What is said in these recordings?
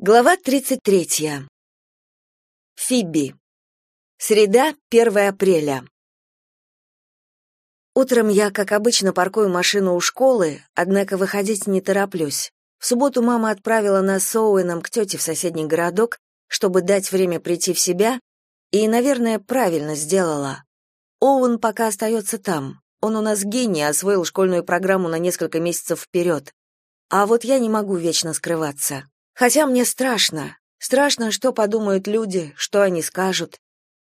Глава 33. Фиби. Среда, 1 апреля. Утром я, как обычно, паркую машину у школы, однако выходить не тороплюсь. В субботу мама отправила нас с Оуэном к тете в соседний городок, чтобы дать время прийти в себя, и, наверное, правильно сделала. Оуэн пока остается там. Он у нас гений, освоил школьную программу на несколько месяцев вперед. А вот я не могу вечно скрываться. Хотя мне страшно. Страшно, что подумают люди, что они скажут.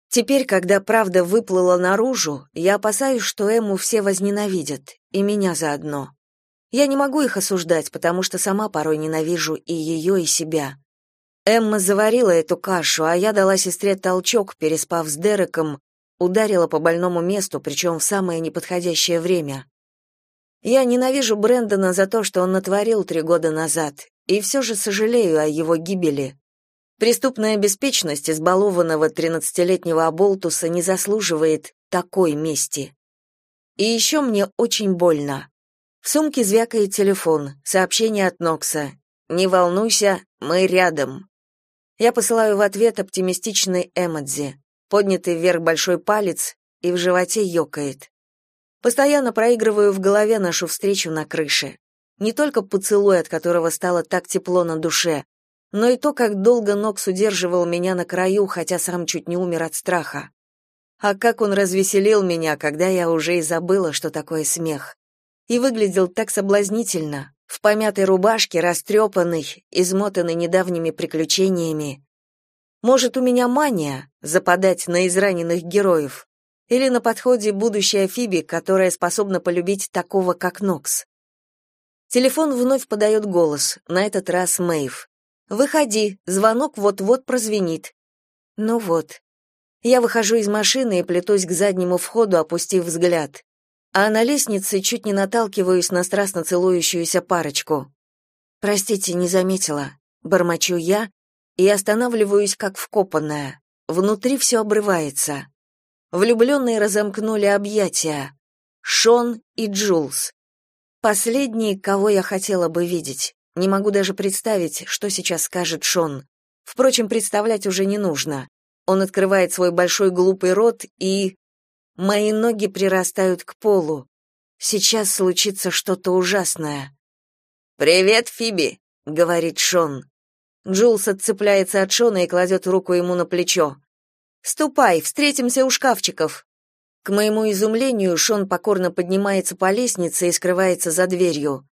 Теперь, когда правда выплыла наружу, я опасаюсь, что Эму все возненавидят, и меня заодно. Я не могу их осуждать, потому что сама порой ненавижу и ее, и себя. Эмма заварила эту кашу, а я дала сестре толчок, переспав с Дереком, ударила по больному месту, причем в самое неподходящее время. Я ненавижу Брэндона за то, что он натворил три года назад, и все же сожалею о его гибели. Преступная беспечность избалованного тринадцатилетнего оболтуса не заслуживает такой мести. И еще мне очень больно. В сумке звякает телефон, сообщение от Нокса. «Не волнуйся, мы рядом». Я посылаю в ответ оптимистичный эмодзи, поднятый вверх большой палец, и в животе ёкает. Постоянно проигрываю в голове нашу встречу на крыше. Не только поцелуй, от которого стало так тепло на душе, но и то, как долго Нокс удерживал меня на краю, хотя сам чуть не умер от страха. А как он развеселил меня, когда я уже и забыла, что такое смех. И выглядел так соблазнительно, в помятой рубашке, растрепанный, измотанный недавними приключениями. Может, у меня мания западать на израненных героев? Или на подходе будущая Фиби, которая способна полюбить такого, как Нокс? Телефон вновь подает голос, на этот раз Мэйв. «Выходи, звонок вот-вот прозвенит». Ну вот. Я выхожу из машины и плетусь к заднему входу, опустив взгляд. А на лестнице чуть не наталкиваюсь на страстно целующуюся парочку. «Простите, не заметила». Бормочу я и останавливаюсь как вкопанная. Внутри все обрывается. Влюбленные разомкнули объятия. Шон и Джулс. Последний, кого я хотела бы видеть. Не могу даже представить, что сейчас скажет Шон. Впрочем, представлять уже не нужно. Он открывает свой большой глупый рот и... Мои ноги прирастают к полу. Сейчас случится что-то ужасное. «Привет, Фиби», — говорит Шон. Джулс отцепляется от Шона и кладет руку ему на плечо. «Ступай, встретимся у шкафчиков». К моему изумлению, Шон покорно поднимается по лестнице и скрывается за дверью.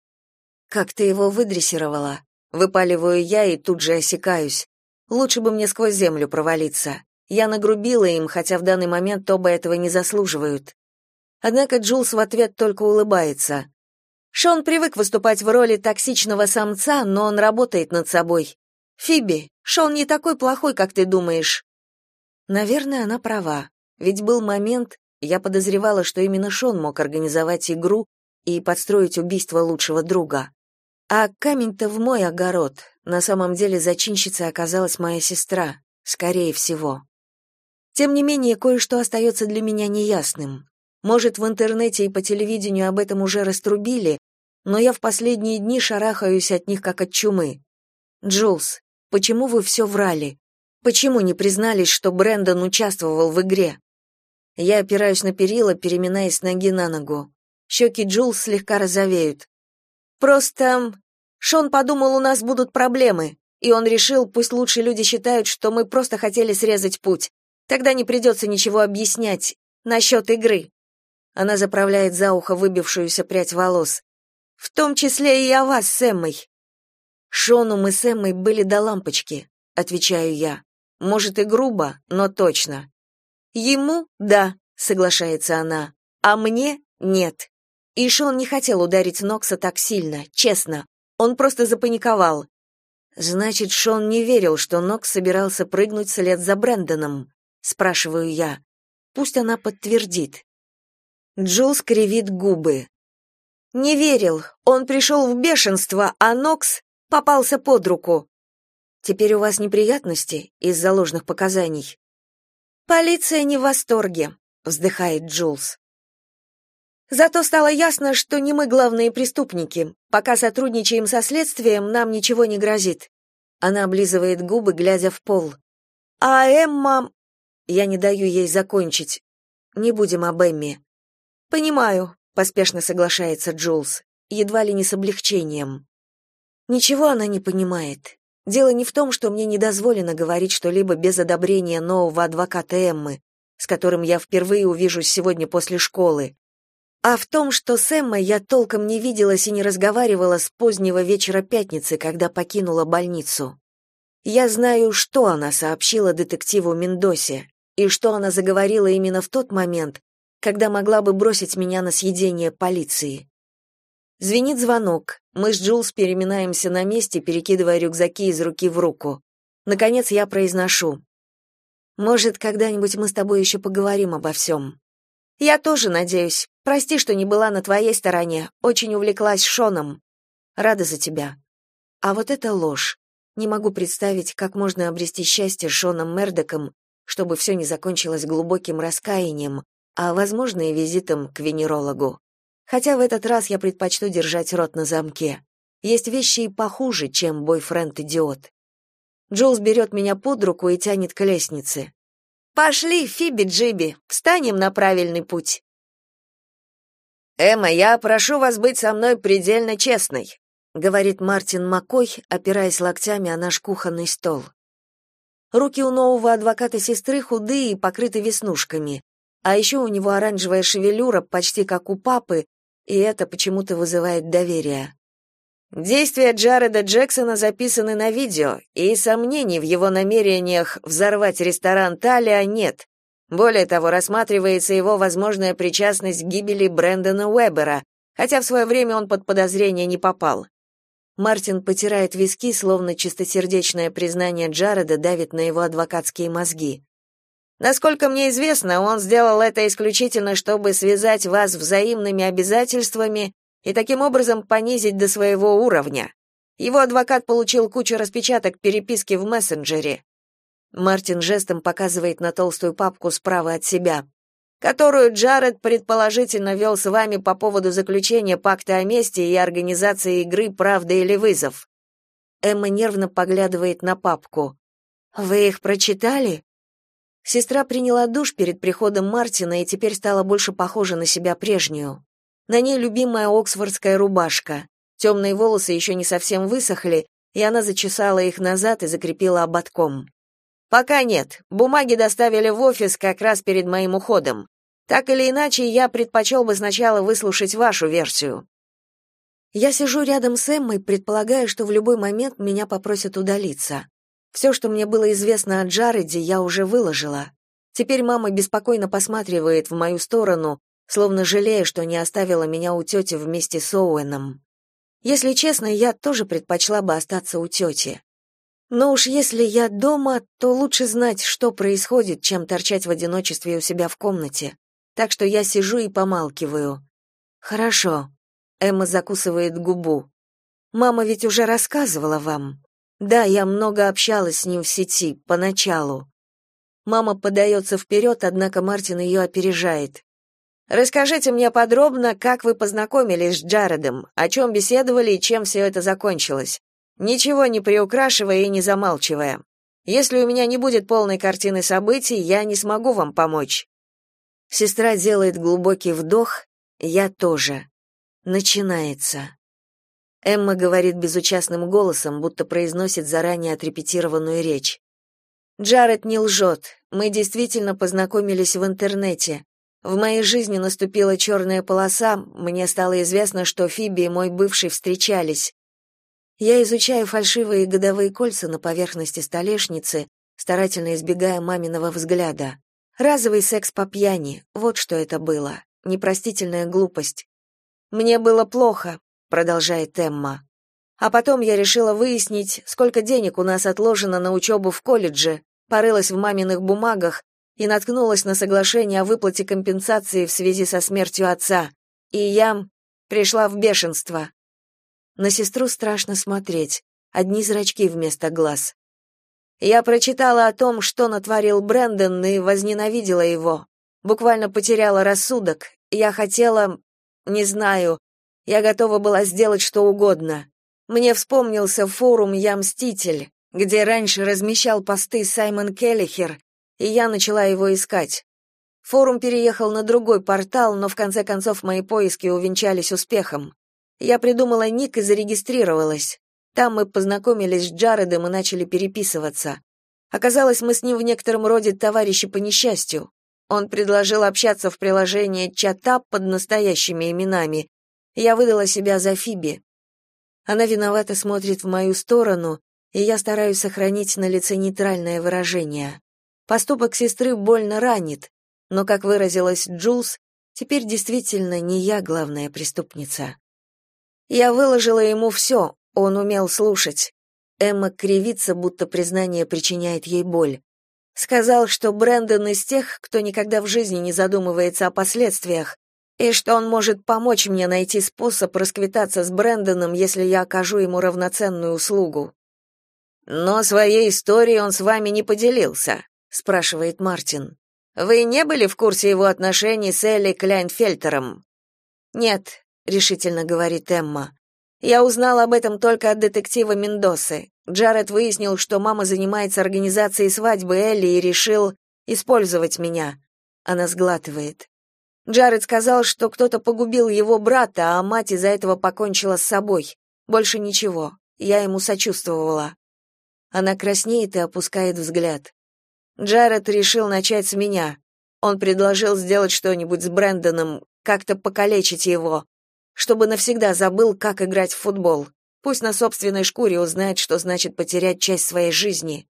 «Как ты его выдрессировала?» Выпаливаю я и тут же осекаюсь. Лучше бы мне сквозь землю провалиться. Я нагрубила им, хотя в данный момент оба этого не заслуживают. Однако Джулс в ответ только улыбается. Шон привык выступать в роли токсичного самца, но он работает над собой. Фиби, Шон не такой плохой, как ты думаешь. Наверное, она права. Ведь был момент, я подозревала, что именно Шон мог организовать игру и подстроить убийство лучшего друга. А камень-то в мой огород. На самом деле зачинщицей оказалась моя сестра, скорее всего. Тем не менее, кое-что остается для меня неясным. Может, в интернете и по телевидению об этом уже раструбили, но я в последние дни шарахаюсь от них как от чумы. Джулс, почему вы все врали? Почему не признались, что Брэндон участвовал в игре? Я опираюсь на перила, переминаясь ноги на ногу. Щеки Джул слегка розовеют. Просто Шон подумал, у нас будут проблемы, и он решил, пусть лучше люди считают, что мы просто хотели срезать путь. Тогда не придется ничего объяснять насчет игры. Она заправляет за ухо выбившуюся прядь волос. В том числе и о вас с Эммой. Шону мы с Эммой были до лампочки, отвечаю я. Может и грубо, но точно. Ему — да, соглашается она, а мне — нет. И Шон не хотел ударить Нокса так сильно, честно. Он просто запаниковал. Значит, Шон не верил, что Нокс собирался прыгнуть вслед за Брэндоном, спрашиваю я. Пусть она подтвердит. Джул скривит губы. Не верил. Он пришел в бешенство, а Нокс попался под руку. Теперь у вас неприятности из-за ложных показаний. Полиция не в восторге, вздыхает Джулс. Зато стало ясно, что не мы главные преступники. Пока сотрудничаем со следствием, нам ничего не грозит. Она облизывает губы, глядя в пол. А Эмма... Я не даю ей закончить. Не будем об Эмме. Понимаю, поспешно соглашается Джулс, едва ли не с облегчением. Ничего она не понимает. Дело не в том, что мне не дозволено говорить что-либо без одобрения нового адвоката Эммы, с которым я впервые увижусь сегодня после школы, а в том, что с Эммой я толком не виделась и не разговаривала с позднего вечера пятницы, когда покинула больницу. Я знаю, что она сообщила детективу Мендосе, и что она заговорила именно в тот момент, когда могла бы бросить меня на съедение полиции. Звенит звонок. Мы с Джулс переминаемся на месте, перекидывая рюкзаки из руки в руку. Наконец я произношу. «Может, когда-нибудь мы с тобой еще поговорим обо всем?» «Я тоже надеюсь. Прости, что не была на твоей стороне. Очень увлеклась Шоном. Рада за тебя». А вот это ложь. Не могу представить, как можно обрести счастье Шоном Мердоком, чтобы все не закончилось глубоким раскаянием, а, возможно, и визитом к венерологу. Хотя в этот раз я предпочту держать рот на замке. Есть вещи и похуже, чем бойфренд-идиот. Джулс берет меня под руку и тянет к лестнице. «Пошли, Фиби Джиби, встанем на правильный путь». «Эмма, я прошу вас быть со мной предельно честной», говорит Мартин Маккой, опираясь локтями о наш кухонный стол. Руки у нового адвоката сестры худые и покрыты веснушками, а еще у него оранжевая шевелюра, почти как у папы, и это почему-то вызывает доверие. Действия Джареда Джексона записаны на видео, и сомнений в его намерениях взорвать ресторан Талия нет. Более того, рассматривается его возможная причастность к гибели Брэндона Уэббера, хотя в свое время он под подозрение не попал. Мартин потирает виски, словно чистосердечное признание Джареда давит на его адвокатские мозги. Насколько мне известно, он сделал это исключительно, чтобы связать вас взаимными обязательствами и таким образом понизить до своего уровня. Его адвокат получил кучу распечаток переписки в мессенджере. Мартин жестом показывает на толстую папку справа от себя, которую Джаред предположительно вел с вами по поводу заключения пакта о мести и организации игры «Правда или вызов». Эмма нервно поглядывает на папку. «Вы их прочитали?» Сестра приняла душ перед приходом Мартина и теперь стала больше похожа на себя прежнюю. На ней любимая оксфордская рубашка. Темные волосы еще не совсем высохли, и она зачесала их назад и закрепила ободком. «Пока нет. Бумаги доставили в офис как раз перед моим уходом. Так или иначе, я предпочел бы сначала выслушать вашу версию». Я сижу рядом с Эммой, предполагая, что в любой момент меня попросят удалиться. Все, что мне было известно о Джареде, я уже выложила. Теперь мама беспокойно посматривает в мою сторону, словно жалея, что не оставила меня у тети вместе с Оуэном. Если честно, я тоже предпочла бы остаться у тети. Но уж если я дома, то лучше знать, что происходит, чем торчать в одиночестве у себя в комнате. Так что я сижу и помалкиваю. Хорошо. Эмма закусывает губу. Мама ведь уже рассказывала вам. Да, я много общалась с ним в сети, поначалу. Мама подается вперед, однако Мартин ее опережает. «Расскажите мне подробно, как вы познакомились с Джаредом, о чем беседовали и чем все это закончилось. Ничего не приукрашивая и не замалчивая. Если у меня не будет полной картины событий, я не смогу вам помочь». Сестра делает глубокий вдох, я тоже. Начинается. Эмма говорит безучастным голосом, будто произносит заранее отрепетированную речь. Джаред не лжет. Мы действительно познакомились в интернете. В моей жизни наступила черная полоса, мне стало известно, что Фиби и мой бывший встречались. Я изучаю фальшивые годовые кольца на поверхности столешницы, старательно избегая маминого взгляда. Разовый секс по пьяни, вот что это было. Непростительная глупость. Мне было плохо, продолжает Эмма. А потом я решила выяснить, сколько денег у нас отложено на учебу в колледже, порылась в маминых бумагах и наткнулась на соглашение о выплате компенсации в связи со смертью отца. И я пришла в бешенство. На сестру страшно смотреть, одни зрачки вместо глаз. Я прочитала о том, что натворил Брэндон, и возненавидела его. Буквально потеряла рассудок. Я хотела, не знаю, я готова была сделать что угодно. Мне вспомнился форум «Я мститель». где раньше размещал посты Саймон Келлихер, и я начала его искать. Форум переехал на другой портал, но в конце концов мои поиски увенчались успехом. Я придумала ник и зарегистрировалась. Там мы познакомились с Джаредом и начали переписываться. Оказалось, мы с ним в некотором роде товарищи по несчастью. Он предложил общаться в приложении чата под настоящими именами. Я выдала себя за Фиби. Она виновато смотрит в мою сторону, и я стараюсь сохранить на лице нейтральное выражение. Поступок сестры больно ранит, но, как выразилась Джулс, теперь действительно не я главная преступница. Я выложила ему все, он умел слушать. Эмма кривится, будто признание причиняет ей боль. Сказал, что Брэндон из тех, кто никогда в жизни не задумывается о последствиях, и что он может помочь мне найти способ расквитаться с Брэндоном, если я окажу ему равноценную услугу. Но своей историей он с вами не поделился, спрашивает Мартин. Вы не были в курсе его отношений с Элли Кляйнфельтером? Нет, решительно говорит Эмма. Я узнала об этом только от детектива Мендосы. Джаред выяснил, что мама занимается организацией свадьбы Элли и решил использовать меня. Она сглатывает. Джаред сказал, что кто-то погубил его брата, а мать из-за этого покончила с собой. Больше ничего. Я ему сочувствовала. Она краснеет и опускает взгляд. Джаред решил начать с меня. Он предложил сделать что-нибудь с Брэндоном, как-то покалечить его чтобы навсегда забыл, как играть в футбол. Пусть на собственной шкуре узнает, что значит потерять часть своей жизни.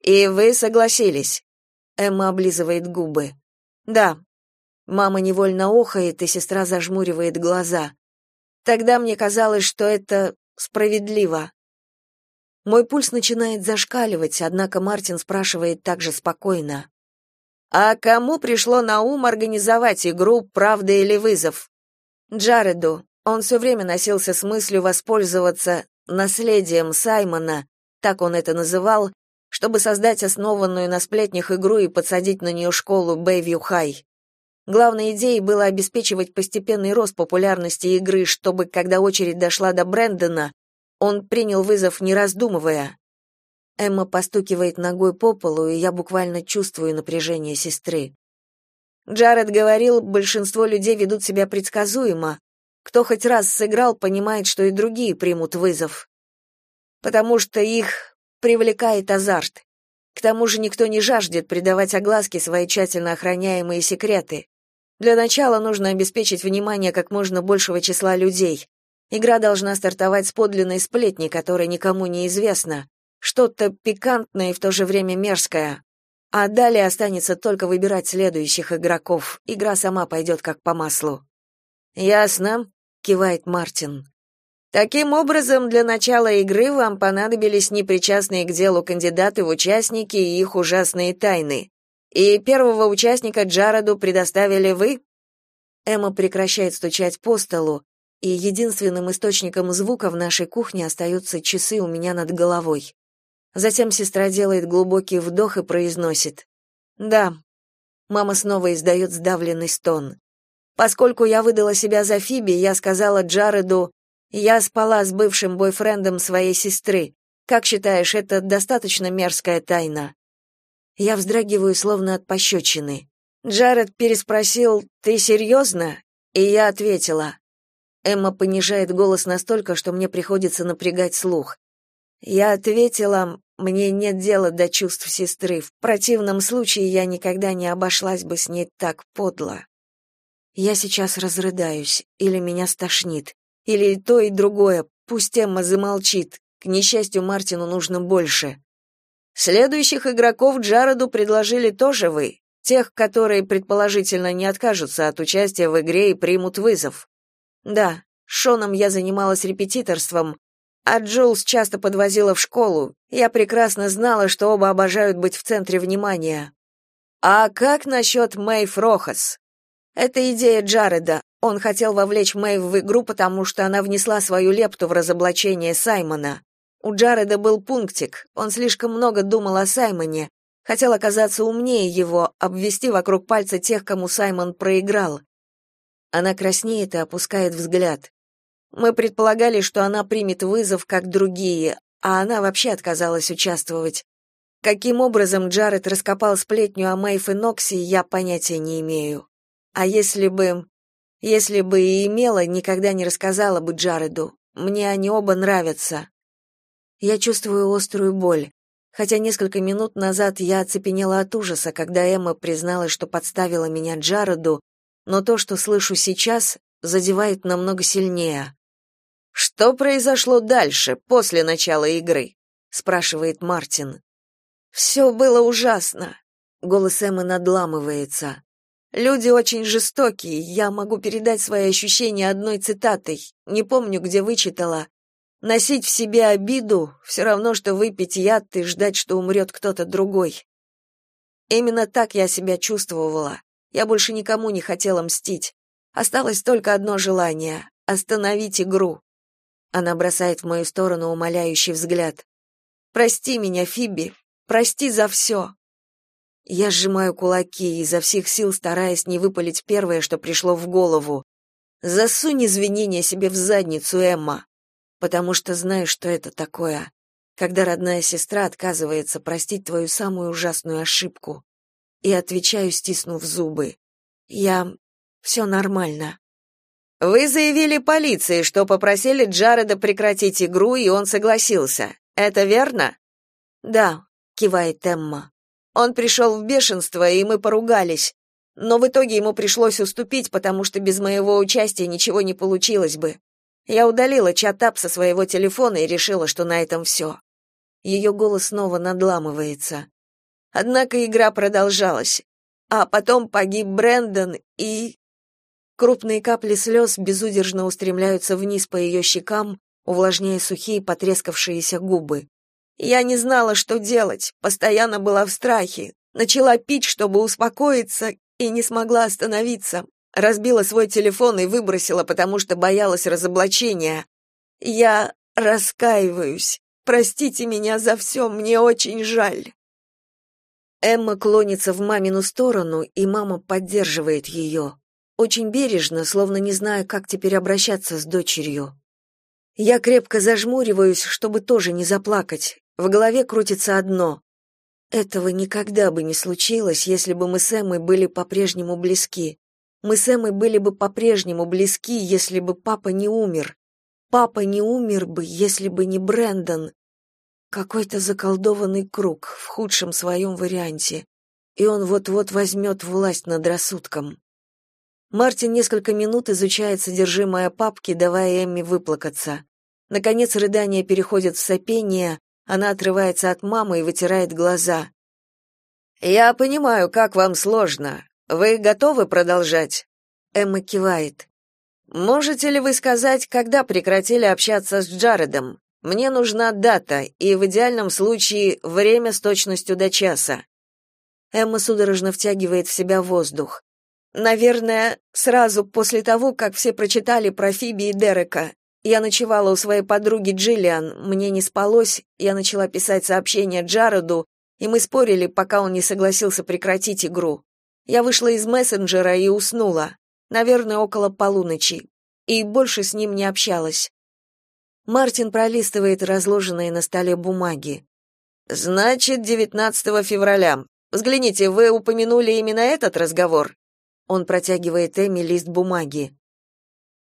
И вы согласились? Эмма облизывает губы. Да. Мама невольно охает, и сестра зажмуривает глаза. Тогда мне казалось, что это справедливо. Мой пульс начинает зашкаливать, однако Мартин спрашивает также спокойно. А кому пришло на ум организовать игру «Правда или вызов»? Джареду. Он все время носился с мыслью воспользоваться наследием Саймона, так он это называл, чтобы создать основанную на сплетнях игру и подсадить на нее школу Бэйвью Хай. Главной идеей было обеспечивать постепенный рост популярности игры, чтобы, когда очередь дошла до Брэндона, он принял вызов, не раздумывая. Эмма постукивает ногой по полу, и я буквально чувствую напряжение сестры. Джаред говорил, большинство людей ведут себя предсказуемо. Кто хоть раз сыграл, понимает, что и другие примут вызов. Потому что их привлекает азарт. К тому же никто не жаждет придавать огласке свои тщательно охраняемые секреты. Для начала нужно обеспечить внимание как можно большего числа людей. Игра должна стартовать с подлинной сплетни, которая никому не известна. Что-то пикантное и в то же время мерзкое. А далее останется только выбирать следующих игроков. Игра сама пойдет как по маслу. Ясно, кивает Мартин. Таким образом, для начала игры вам понадобились непричастные к делу кандидаты в участники и их ужасные тайны. И первого участника Джароду предоставили вы? Эмма прекращает стучать по столу, и единственным источником звука в нашей кухне остаются часы у меня над головой. Затем сестра делает глубокий вдох и произносит: "Да". Мама снова издает сдавленный стон. Поскольку я выдала себя за Фиби, я сказала Джареду: "Я спала с бывшим бойфрендом своей сестры. Как считаешь, это достаточно мерзкая тайна?" Я вздрагиваю словно от пощечины. Джаред переспросил: "Ты серьезно?» И я ответила. Эмма понижает голос настолько, что мне приходится напрягать слух. Я ответила, мне нет дела до чувств сестры. В противном случае я никогда не обошлась бы с ней так подло. Я сейчас разрыдаюсь, или меня стошнит, или то и другое. Пусть Эмма замолчит. К несчастью, Мартину нужно больше. Следующих игроков Джароду предложили тоже вы, тех, которые предположительно не откажутся от участия в игре и примут вызов. Да, с Шоном я занималась репетиторством, а Джулс часто подвозила в школу. Я прекрасно знала, что оба обожают быть в центре внимания. А как насчет Мэйв Рохас? Это идея Джареда. Он хотел вовлечь Мэйв в игру, потому что она внесла свою лепту в разоблачение Саймона. У Джареда был пунктик. Он слишком много думал о Саймоне, хотел оказаться умнее его, обвести вокруг пальца тех, кому Саймон проиграл. Она краснеет и опускает взгляд. Мы предполагали, что она примет вызов, как другие, а она вообще отказалась участвовать. Каким образом Джаред раскопал сплетню о Мэйф и Нокси, я понятия не имею. А если бы... Если бы и имела, никогда не рассказала бы Джареду. Мне они оба нравятся. Я чувствую острую боль. Хотя несколько минут назад я оцепенела от ужаса, когда Эмма призналась, что подставила меня Джареду, но то, что слышу сейчас, задевает намного сильнее. «Что произошло дальше, после начала игры?» — спрашивает Мартин. «Все было ужасно», — голос Эммы надламывается. «Люди очень жестокие, я могу передать свои ощущения одной цитатой, не помню, где вычитала. Носить в себе обиду — все равно, что выпить яд и ждать, что умрет кто-то другой. Именно так я себя чувствовала. Я больше никому не хотела мстить. Осталось только одно желание — остановить игру. Она бросает в мою сторону умоляющий взгляд. «Прости меня, Фиби, прости за все». Я сжимаю кулаки, изо всех сил стараясь не выпалить первое, что пришло в голову. «Засунь извинения себе в задницу, Эмма», потому что знаю, что это такое, когда родная сестра отказывается простить твою самую ужасную ошибку. И отвечаю, стиснув зубы. «Я... все нормально». Вы заявили полиции, что попросили Джареда прекратить игру, и он согласился. Это верно? Да, кивает Эмма. Он пришел в бешенство, и мы поругались. Но в итоге ему пришлось уступить, потому что без моего участия ничего не получилось бы. Я удалила чат-ап со своего телефона и решила, что на этом все. Ее голос снова надламывается. Однако игра продолжалась. А потом погиб Брэндон и... Крупные капли слез безудержно устремляются вниз по ее щекам, увлажняя сухие потрескавшиеся губы. Я не знала, что делать, постоянно была в страхе. Начала пить, чтобы успокоиться, и не смогла остановиться. Разбила свой телефон и выбросила, потому что боялась разоблачения. Я раскаиваюсь. Простите меня за все, мне очень жаль. Эмма клонится в мамину сторону, и мама поддерживает ее очень бережно, словно не зная, как теперь обращаться с дочерью. Я крепко зажмуриваюсь, чтобы тоже не заплакать. В голове крутится одно. Этого никогда бы не случилось, если бы мы с Эммой были по-прежнему близки. Мы с Эммой были бы по-прежнему близки, если бы папа не умер. Папа не умер бы, если бы не Брэндон. Какой-то заколдованный круг в худшем своем варианте, и он вот-вот возьмет власть над рассудком. Мартин несколько минут изучает содержимое папки, давая Эмми выплакаться. Наконец рыдание переходит в сопение, она отрывается от мамы и вытирает глаза. «Я понимаю, как вам сложно. Вы готовы продолжать?» Эмма кивает. «Можете ли вы сказать, когда прекратили общаться с Джаредом? Мне нужна дата и в идеальном случае время с точностью до часа». Эмма судорожно втягивает в себя воздух. Наверное, сразу после того, как все прочитали про Фиби и Дерека. Я ночевала у своей подруги Джиллиан, мне не спалось, я начала писать сообщение Джареду, и мы спорили, пока он не согласился прекратить игру. Я вышла из мессенджера и уснула, наверное, около полуночи, и больше с ним не общалась. Мартин пролистывает разложенные на столе бумаги. Значит, 19 февраля. Взгляните, вы упомянули именно этот разговор. Он протягивает Эми лист бумаги.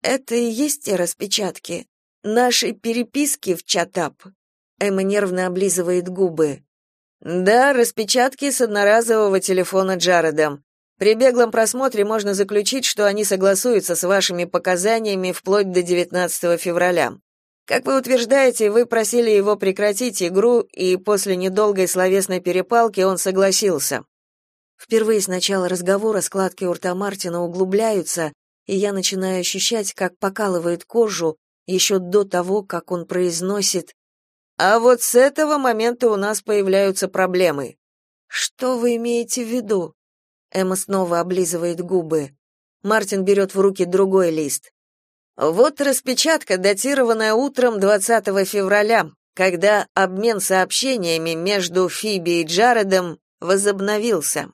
Это и есть те распечатки. Наши переписки в чатап. Эмма нервно облизывает губы. Да, распечатки с одноразового телефона Джареда. При беглом просмотре можно заключить, что они согласуются с вашими показаниями вплоть до 19 февраля. Как вы утверждаете, вы просили его прекратить игру, и после недолгой словесной перепалки он согласился. Впервые с начала разговора складки у рта Мартина углубляются, и я начинаю ощущать, как покалывает кожу еще до того, как он произносит «А вот с этого момента у нас появляются проблемы». «Что вы имеете в виду?» Эмма снова облизывает губы. Мартин берет в руки другой лист. Вот распечатка, датированная утром 20 февраля, когда обмен сообщениями между Фиби и Джаредом возобновился.